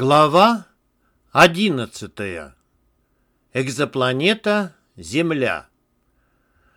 Глава 11. Экзопланета Земля.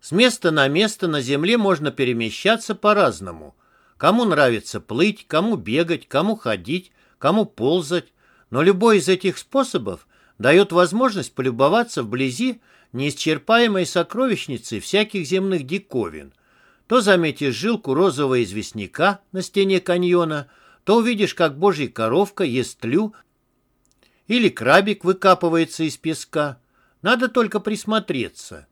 С места на место на Земле можно перемещаться по-разному. Кому нравится плыть, кому бегать, кому ходить, кому ползать. Но любой из этих способов дает возможность полюбоваться вблизи неисчерпаемой сокровищницей всяких земных диковин. То заметишь жилку розового известняка на стене каньона – то увидишь, как божья коровка ест тлю или крабик выкапывается из песка. Надо только присмотреться.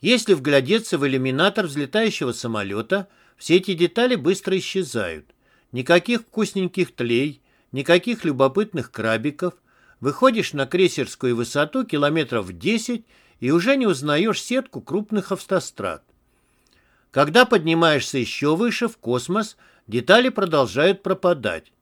Если вглядеться в иллюминатор взлетающего самолета, все эти детали быстро исчезают. Никаких вкусненьких тлей, никаких любопытных крабиков. Выходишь на крейсерскую высоту километров в 10 и уже не узнаешь сетку крупных автострад. Когда поднимаешься еще выше, в космос, детали продолжают пропадать.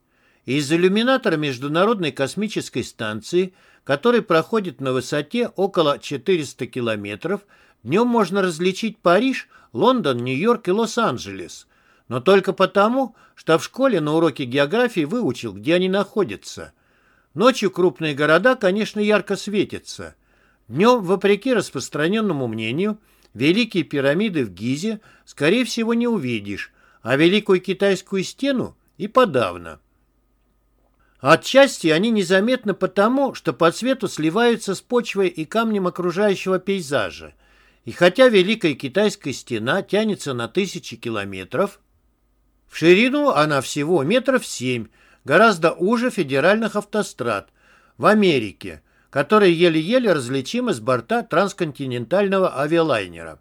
Из иллюминатора Международной космической станции, который проходит на высоте около 400 километров, днем можно различить Париж, Лондон, Нью-Йорк и Лос-Анджелес. Но только потому, что в школе на уроке географии выучил, где они находятся. Ночью крупные города, конечно, ярко светятся. Днем, вопреки распространенному мнению, великие пирамиды в Гизе, скорее всего, не увидишь, а Великую Китайскую стену и подавно. Отчасти они незаметны потому, что по цвету сливаются с почвой и камнем окружающего пейзажа. И хотя Великая Китайская стена тянется на тысячи километров, в ширину она всего метров семь, гораздо уже федеральных автострад в Америке, которые еле-еле различимы с борта трансконтинентального авиалайнера.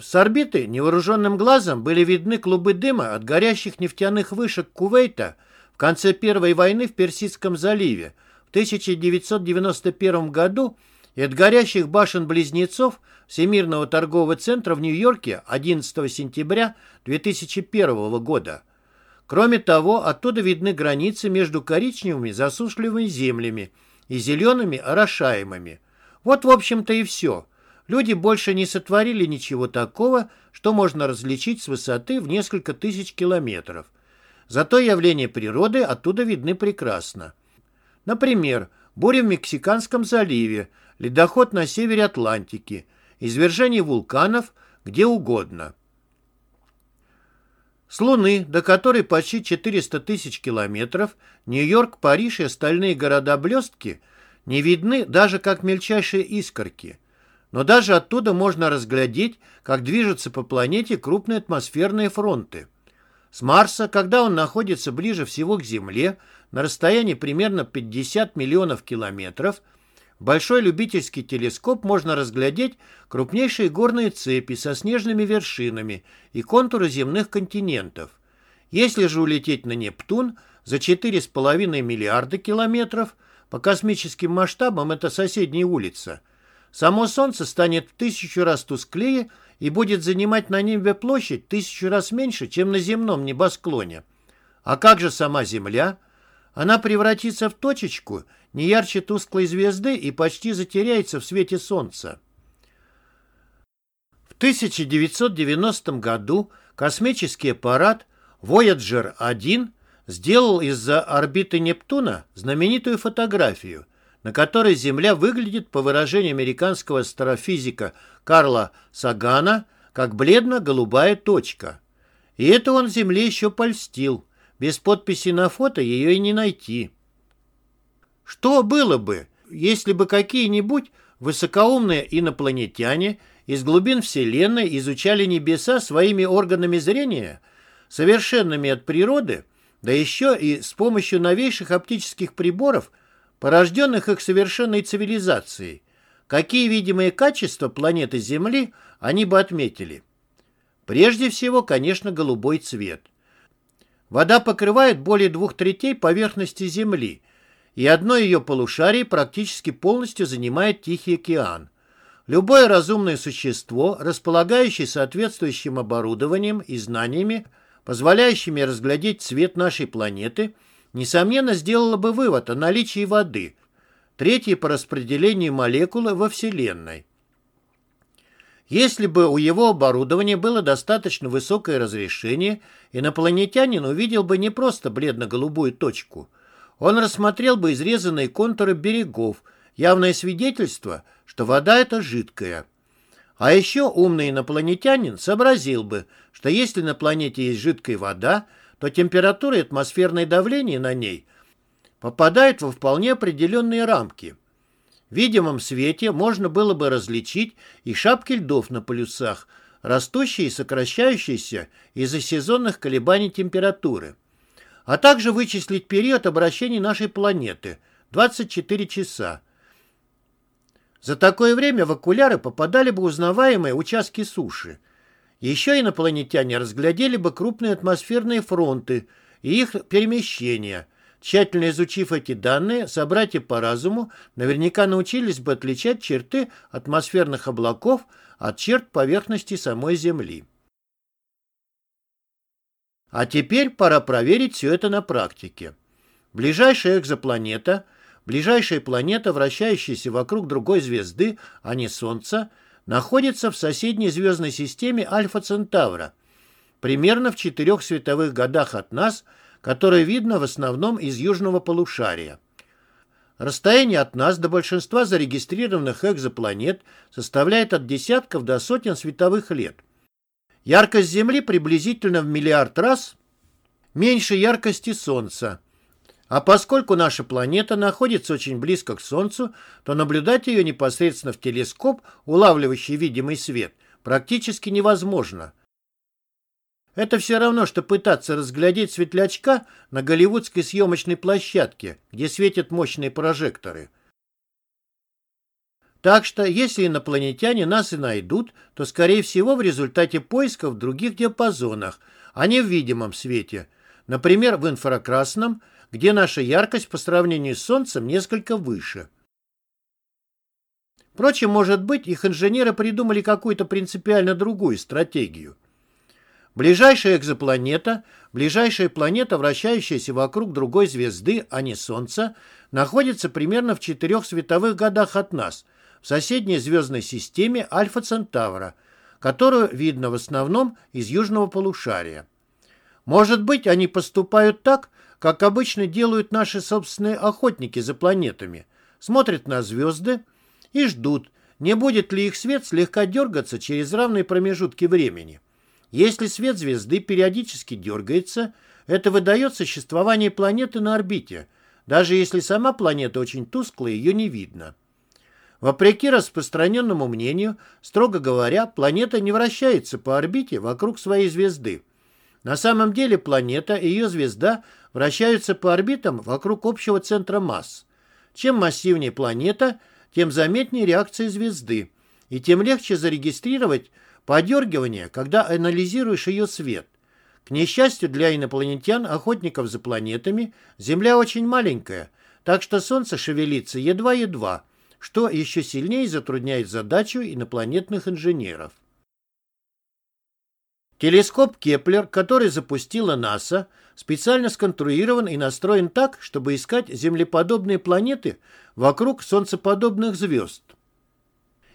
С орбиты невооруженным глазом были видны клубы дыма от горящих нефтяных вышек Кувейта в конце Первой войны в Персидском заливе в 1991 году и от горящих башен-близнецов Всемирного торгового центра в Нью-Йорке 11 сентября 2001 года. Кроме того, оттуда видны границы между коричневыми засушливыми землями и зелеными орошаемыми. Вот, в общем-то, и все – Люди больше не сотворили ничего такого, что можно различить с высоты в несколько тысяч километров. Зато явления природы оттуда видны прекрасно. Например, буря в Мексиканском заливе, ледоход на севере Атлантики, извержение вулканов где угодно. С Луны, до которой почти 400 тысяч километров, Нью-Йорк, Париж и остальные города-блестки не видны даже как мельчайшие искорки – но даже оттуда можно разглядеть, как движутся по планете крупные атмосферные фронты. С Марса, когда он находится ближе всего к Земле, на расстоянии примерно 50 миллионов километров, большой любительский телескоп можно разглядеть крупнейшие горные цепи со снежными вершинами и контуры земных континентов. Если же улететь на Нептун за 4,5 миллиарда километров, по космическим масштабам это соседняя улица – Само Солнце станет в тысячу раз тусклее и будет занимать на небе площадь тысячу раз меньше, чем на земном небосклоне. А как же сама Земля? Она превратится в точечку, не ярче тусклой звезды и почти затеряется в свете Солнца. В 1990 году космический аппарат Voyager-1 сделал из-за орбиты Нептуна знаменитую фотографию – на которой Земля выглядит, по выражению американского астрофизика Карла Сагана, как бледно-голубая точка. И это он Земле еще польстил. Без подписи на фото ее и не найти. Что было бы, если бы какие-нибудь высокоумные инопланетяне из глубин Вселенной изучали небеса своими органами зрения, совершенными от природы, да еще и с помощью новейших оптических приборов – порожденных их совершенной цивилизацией, какие видимые качества планеты Земли они бы отметили. Прежде всего, конечно, голубой цвет. Вода покрывает более двух третей поверхности Земли, и одно ее полушарие практически полностью занимает Тихий океан. Любое разумное существо, располагающее соответствующим оборудованием и знаниями, позволяющими разглядеть цвет нашей планеты – несомненно, сделала бы вывод о наличии воды, третьей по распределению молекулы во Вселенной. Если бы у его оборудования было достаточно высокое разрешение, инопланетянин увидел бы не просто бледно-голубую точку. Он рассмотрел бы изрезанные контуры берегов, явное свидетельство, что вода эта жидкая. А еще умный инопланетянин сообразил бы, что если на планете есть жидкая вода, то температура и атмосферное давление на ней попадают во вполне определенные рамки. В видимом свете можно было бы различить и шапки льдов на полюсах, растущие и сокращающиеся из-за сезонных колебаний температуры, а также вычислить период обращения нашей планеты – 24 часа. За такое время в окуляры попадали бы узнаваемые участки суши – еще инопланетяне разглядели бы крупные атмосферные фронты и их перемещения. Тщательно изучив эти данные, собратья по разуму наверняка научились бы отличать черты атмосферных облаков от черт поверхности самой Земли. А теперь пора проверить все это на практике. Ближайшая экзопланета, ближайшая планета, вращающаяся вокруг другой звезды, а не Солнца – находится в соседней звездной системе Альфа Центавра, примерно в четырех световых годах от нас, которое видно в основном из южного полушария. Расстояние от нас до большинства зарегистрированных экзопланет составляет от десятков до сотен световых лет. Яркость Земли приблизительно в миллиард раз меньше яркости Солнца – а поскольку наша планета находится очень близко к Солнцу, то наблюдать ее непосредственно в телескоп, улавливающий видимый свет, практически невозможно. Это все равно, что пытаться разглядеть светлячка на голливудской съемочной площадке, где светят мощные прожекторы. Так что, если инопланетяне нас и найдут, то, скорее всего, в результате поисков в других диапазонах, а не в видимом свете, например, в инфракрасном, где наша яркость по сравнению с Солнцем несколько выше. Впрочем, может быть, их инженеры придумали какую-то принципиально другую стратегию. Ближайшая экзопланета, ближайшая планета, вращающаяся вокруг другой звезды, а не Солнца, находится примерно в четырех световых годах от нас, в соседней звездной системе Альфа Центавра, которую видно в основном из южного полушария. Может быть, они поступают так, как обычно делают наши собственные охотники за планетами. Смотрят на звезды и ждут, не будет ли их свет слегка дергаться через равные промежутки времени. Если свет звезды периодически дергается, это выдает существование планеты на орбите, даже если сама планета очень тусклая, ее не видно. Вопреки распространенному мнению, строго говоря, планета не вращается по орбите вокруг своей звезды. На самом деле планета и ее звезда вращаются по орбитам вокруг общего центра масс. Чем массивнее планета, тем заметнее реакция звезды, и тем легче зарегистрировать подергивание, когда анализируешь ее свет. К несчастью для инопланетян, охотников за планетами, Земля очень маленькая, так что Солнце шевелится едва-едва, что еще сильнее затрудняет задачу инопланетных инженеров. Телескоп Кеплер, который запустила НАСА, специально сконструирован и настроен так, чтобы искать землеподобные планеты вокруг солнцеподобных звезд.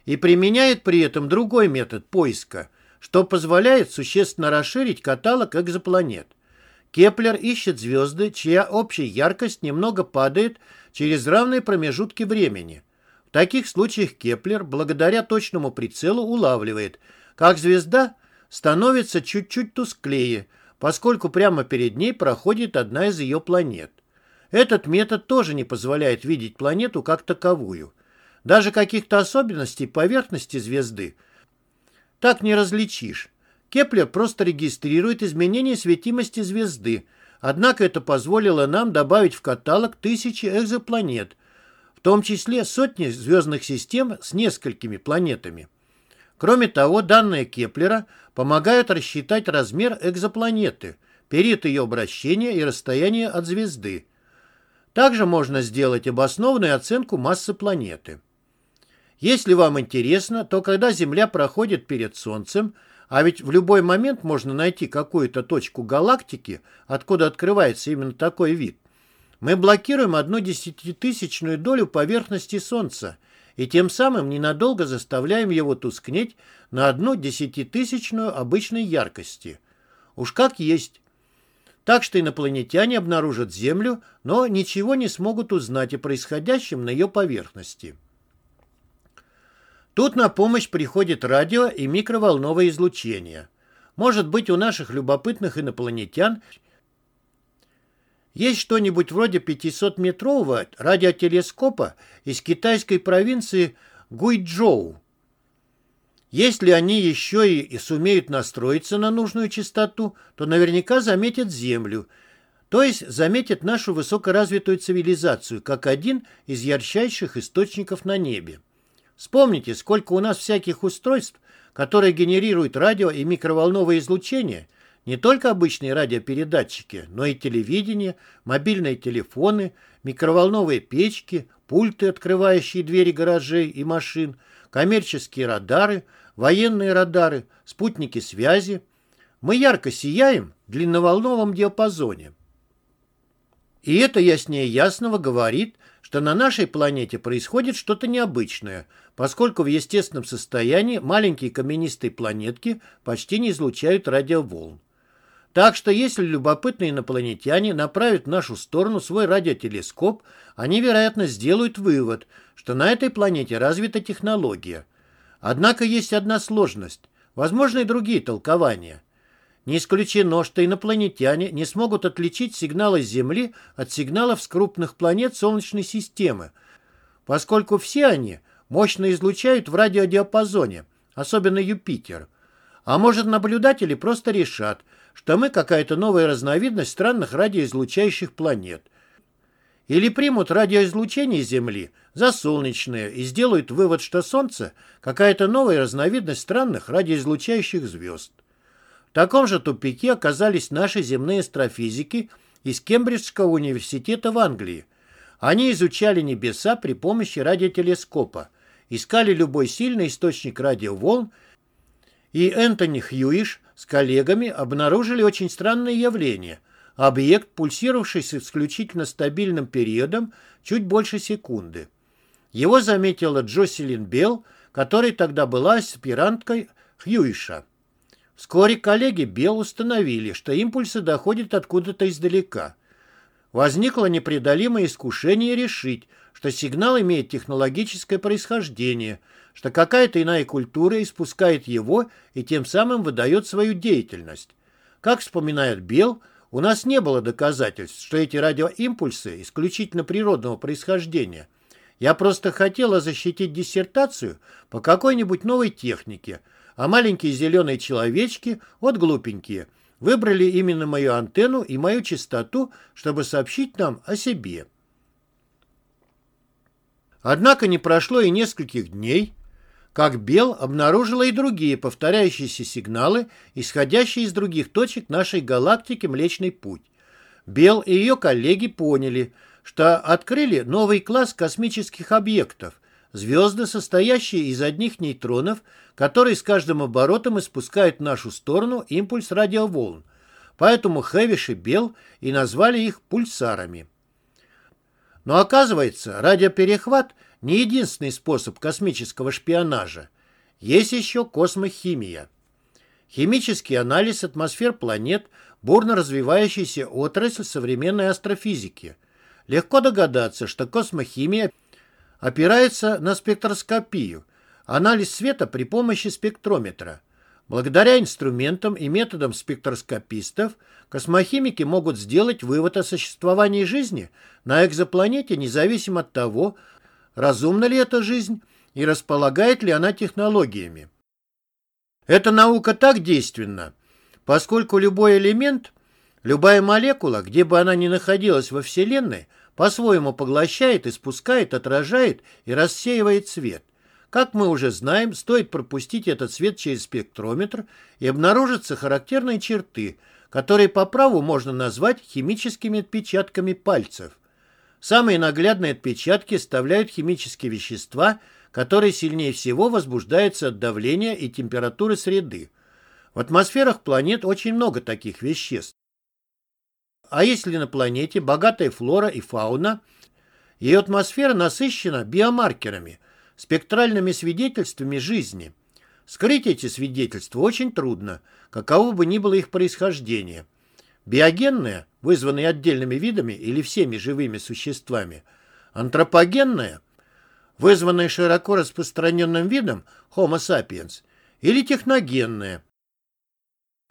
И применяет при этом другой метод поиска, что позволяет существенно расширить каталог экзопланет. Кеплер ищет звезды, чья общая яркость немного падает через равные промежутки времени. В таких случаях Кеплер, благодаря точному прицелу, улавливает, как звезда – становится чуть-чуть тусклее, поскольку прямо перед ней проходит одна из ее планет. Этот метод тоже не позволяет видеть планету как таковую. Даже каких-то особенностей поверхности звезды так не различишь. Кеплер просто регистрирует изменения светимости звезды, однако это позволило нам добавить в каталог тысячи экзопланет, в том числе сотни звездных систем с несколькими планетами. Кроме того, данные Кеплера помогают рассчитать размер экзопланеты, период ее обращения и расстояние от звезды. Также можно сделать обоснованную оценку массы планеты. Если вам интересно, то когда Земля проходит перед Солнцем, а ведь в любой момент можно найти какую-то точку галактики, откуда открывается именно такой вид, мы блокируем одну десятитысячную долю поверхности Солнца и тем самым ненадолго заставляем его тускнеть на одну десятитысячную обычной яркости. Уж как есть. Так что инопланетяне обнаружат Землю, но ничего не смогут узнать о происходящем на ее поверхности. Тут на помощь приходит радио и микроволновое излучение. Может быть, у наших любопытных инопланетян есть что-нибудь вроде 500-метрового радиотелескопа из китайской провинции Гуйчжоу. Если они еще и, и сумеют настроиться на нужную частоту, то наверняка заметят Землю, то есть заметят нашу высокоразвитую цивилизацию, как один из ярчайших источников на небе. Вспомните, сколько у нас всяких устройств, которые генерируют радио и микроволновое излучение, не только обычные радиопередатчики, но и телевидение, мобильные телефоны, микроволновые печки, пульты, открывающие двери гаражей и машин, коммерческие радары, военные радары, спутники связи. Мы ярко сияем в длинноволновом диапазоне. И это яснее ясного говорит, что на нашей планете происходит что-то необычное, поскольку в естественном состоянии маленькие каменистые планетки почти не излучают радиоволн. Так что если любопытные инопланетяне направят в нашу сторону свой радиотелескоп, они, вероятно, сделают вывод, что на этой планете развита технология. Однако есть одна сложность, возможно и другие толкования. Не исключено, что инопланетяне не смогут отличить сигналы Земли от сигналов с крупных планет Солнечной системы, поскольку все они мощно излучают в радиодиапазоне, особенно Юпитер. А может, наблюдатели просто решат, что мы какая-то новая разновидность странных радиоизлучающих планет. Или примут радиоизлучение Земли за солнечное и сделают вывод, что Солнце – какая-то новая разновидность странных радиоизлучающих звезд. В таком же тупике оказались наши земные астрофизики из Кембриджского университета в Англии. Они изучали небеса при помощи радиотелескопа, искали любой сильный источник радиоволн, и Энтони Хьюиш с коллегами обнаружили очень странное явление – объект, пульсировавший с исключительно стабильным периодом чуть больше секунды. Его заметила Джоселин Белл, которая тогда была аспиранткой Хьюиша. Вскоре коллеги Бел установили, что импульсы доходят откуда-то издалека. Возникло непреодолимое искушение решить, что сигнал имеет технологическое происхождение, что какая-то иная культура испускает его и тем самым выдает свою деятельность. Как вспоминает Бел, у нас не было доказательств, что эти радиоимпульсы исключительно природного происхождения. Я просто хотела защитить диссертацию по какой-нибудь новой технике – а маленькие зеленые человечки, вот глупенькие, выбрали именно мою антенну и мою частоту, чтобы сообщить нам о себе. Однако не прошло и нескольких дней, как Бел обнаружила и другие повторяющиеся сигналы, исходящие из других точек нашей галактики Млечный Путь. Бел и ее коллеги поняли, что открыли новый класс космических объектов – Звезды, состоящие из одних нейтронов, которые с каждым оборотом испускают в нашу сторону импульс радиоволн. Поэтому Хэвиш и Бел и назвали их пульсарами. Но оказывается, радиоперехват не единственный способ космического шпионажа. Есть еще космохимия. Химический анализ атмосфер планет – бурно развивающаяся отрасль современной астрофизики. Легко догадаться, что космохимия – опирается на спектроскопию, анализ света при помощи спектрометра. Благодаря инструментам и методам спектроскопистов космохимики могут сделать вывод о существовании жизни на экзопланете независимо от того, разумна ли эта жизнь и располагает ли она технологиями. Эта наука так действенна, поскольку любой элемент, любая молекула, где бы она ни находилась во Вселенной, по-своему поглощает, испускает, отражает и рассеивает свет. Как мы уже знаем, стоит пропустить этот свет через спектрометр и обнаружатся характерные черты, которые по праву можно назвать химическими отпечатками пальцев. Самые наглядные отпечатки оставляют химические вещества, которые сильнее всего возбуждаются от давления и температуры среды. В атмосферах планет очень много таких веществ. А если на планете богатая флора и фауна, ее атмосфера насыщена биомаркерами, спектральными свидетельствами жизни. Скрыть эти свидетельства очень трудно, каково бы ни было их происхождение. Биогенная, вызванная отдельными видами или всеми живыми существами. Антропогенная, вызванная широко распространенным видом Homo sapiens. Или техногенная,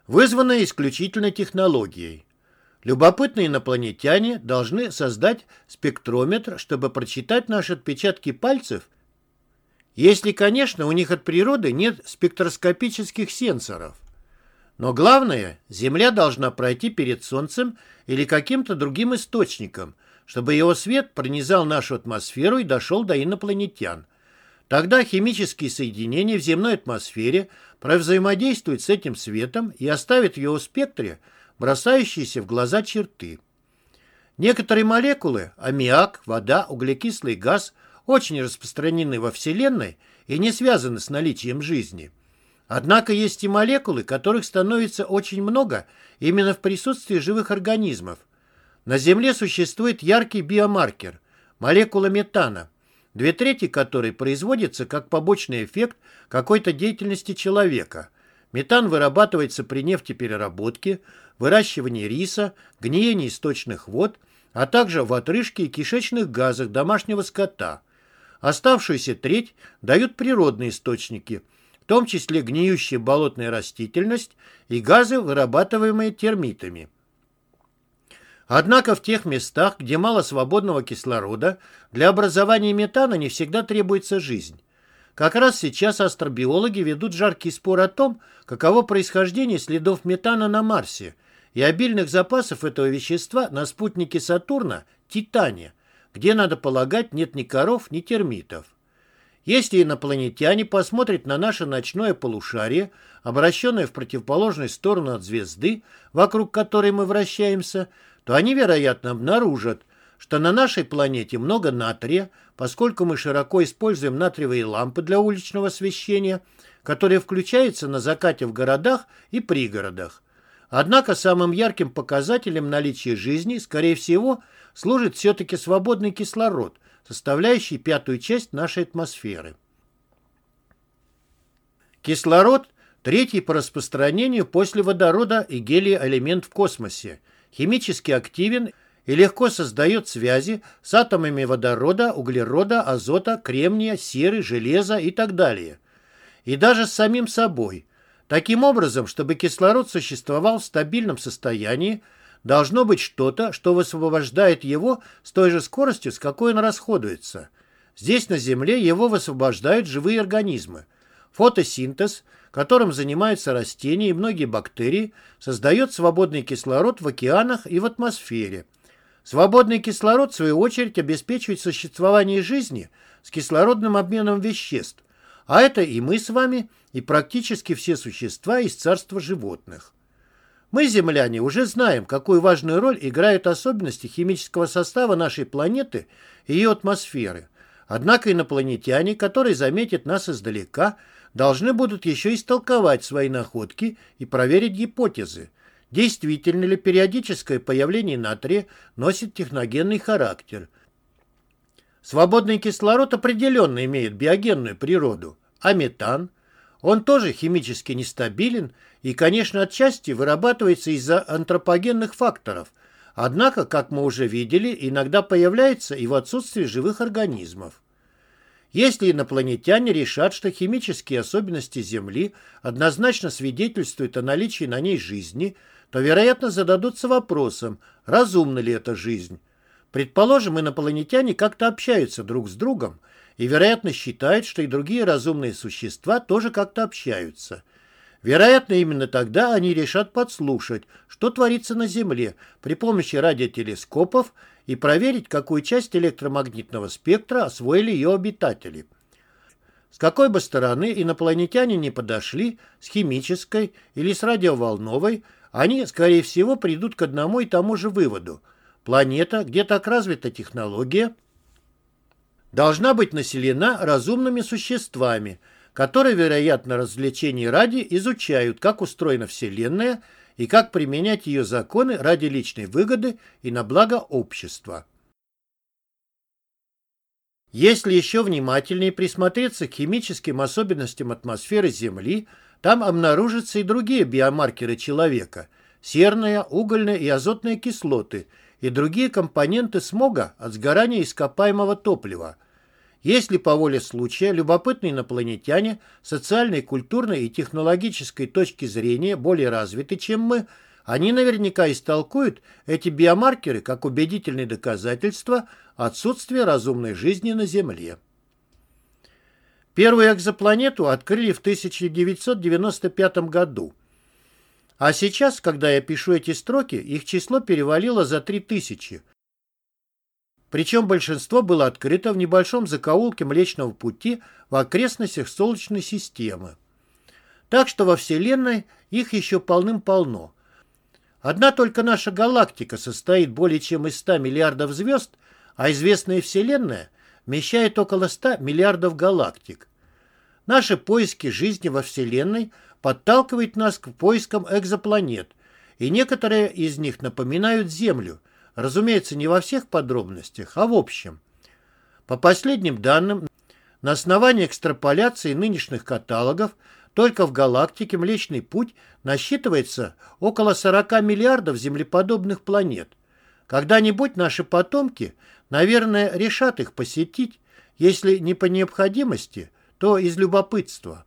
вызванная исключительно технологией. Любопытные инопланетяне должны создать спектрометр, чтобы прочитать наши отпечатки пальцев, если, конечно, у них от природы нет спектроскопических сенсоров. Но главное, Земля должна пройти перед Солнцем или каким-то другим источником, чтобы его свет пронизал нашу атмосферу и дошел до инопланетян. Тогда химические соединения в земной атмосфере провзаимодействуют с этим светом и оставят в его спектре бросающиеся в глаза черты. Некоторые молекулы – аммиак, вода, углекислый газ – очень распространены во Вселенной и не связаны с наличием жизни. Однако есть и молекулы, которых становится очень много именно в присутствии живых организмов. На Земле существует яркий биомаркер – молекула метана, две трети которой производится как побочный эффект какой-то деятельности человека. Метан вырабатывается при нефтепереработке, выращивании риса, гниении источных вод, а также в отрыжке и кишечных газах домашнего скота. Оставшуюся треть дают природные источники, в том числе гниющая болотная растительность и газы, вырабатываемые термитами. Однако в тех местах, где мало свободного кислорода, для образования метана не всегда требуется жизнь. Как раз сейчас астробиологи ведут жаркий спор о том, каково происхождение следов метана на Марсе и обильных запасов этого вещества на спутнике Сатурна – Титане, где, надо полагать, нет ни коров, ни термитов. Если инопланетяне посмотрят на наше ночное полушарие, обращенное в противоположную сторону от звезды, вокруг которой мы вращаемся, то они, вероятно, обнаружат, что на нашей планете много натрия, поскольку мы широко используем натриевые лампы для уличного освещения, которые включаются на закате в городах и пригородах. Однако самым ярким показателем наличия жизни, скорее всего, служит все-таки свободный кислород, составляющий пятую часть нашей атмосферы. Кислород – третий по распространению после водорода и гелия элемент в космосе, химически активен и легко создает связи с атомами водорода, углерода, азота, кремния, серы, железа и так далее. И даже с самим собой – Таким образом, чтобы кислород существовал в стабильном состоянии, должно быть что-то, что высвобождает его с той же скоростью, с какой он расходуется. Здесь, на Земле, его высвобождают живые организмы. Фотосинтез, которым занимаются растения и многие бактерии, создает свободный кислород в океанах и в атмосфере. Свободный кислород, в свою очередь, обеспечивает существование жизни с кислородным обменом веществ, а это и мы с вами, и практически все существа из царства животных. Мы, земляне, уже знаем, какую важную роль играют особенности химического состава нашей планеты и ее атмосферы. Однако инопланетяне, которые заметят нас издалека, должны будут еще истолковать свои находки и проверить гипотезы. Действительно ли периодическое появление натрия носит техногенный характер? Свободный кислород определенно имеет биогенную природу, а метан – он тоже химически нестабилен и, конечно, отчасти вырабатывается из-за антропогенных факторов, однако, как мы уже видели, иногда появляется и в отсутствии живых организмов. Если инопланетяне решат, что химические особенности Земли однозначно свидетельствуют о наличии на ней жизни, то, вероятно, зададутся вопросом, разумна ли эта жизнь. Предположим, инопланетяне как-то общаются друг с другом, и, вероятно, считает, что и другие разумные существа тоже как-то общаются. Вероятно, именно тогда они решат подслушать, что творится на Земле при помощи радиотелескопов и проверить, какую часть электромагнитного спектра освоили ее обитатели. С какой бы стороны инопланетяне не подошли, с химической или с радиоволновой, они, скорее всего, придут к одному и тому же выводу. Планета, где так развита технология – должна быть населена разумными существами, которые, вероятно, развлечений ради изучают, как устроена Вселенная и как применять ее законы ради личной выгоды и на благо общества. Если еще внимательнее присмотреться к химическим особенностям атмосферы Земли, там обнаружатся и другие биомаркеры человека, серная, угольная и азотная кислоты и другие компоненты смога от сгорания ископаемого топлива. Если по воле случая любопытные инопланетяне социальной, культурной и технологической точки зрения более развиты, чем мы, они наверняка истолкуют эти биомаркеры как убедительные доказательства отсутствия разумной жизни на Земле. Первую экзопланету открыли в 1995 году. А сейчас, когда я пишу эти строки, их число перевалило за 3000. Причем большинство было открыто в небольшом закоулке Млечного Пути в окрестностях Солнечной системы. Так что во Вселенной их еще полным-полно. Одна только наша галактика состоит более чем из 100 миллиардов звезд, а известная Вселенная вмещает около 100 миллиардов галактик. Наши поиски жизни во Вселенной подталкивают нас к поискам экзопланет, и некоторые из них напоминают Землю, Разумеется, не во всех подробностях, а в общем. По последним данным, на основании экстраполяции нынешних каталогов только в галактике Млечный Путь насчитывается около 40 миллиардов землеподобных планет. Когда-нибудь наши потомки, наверное, решат их посетить, если не по необходимости, то из любопытства.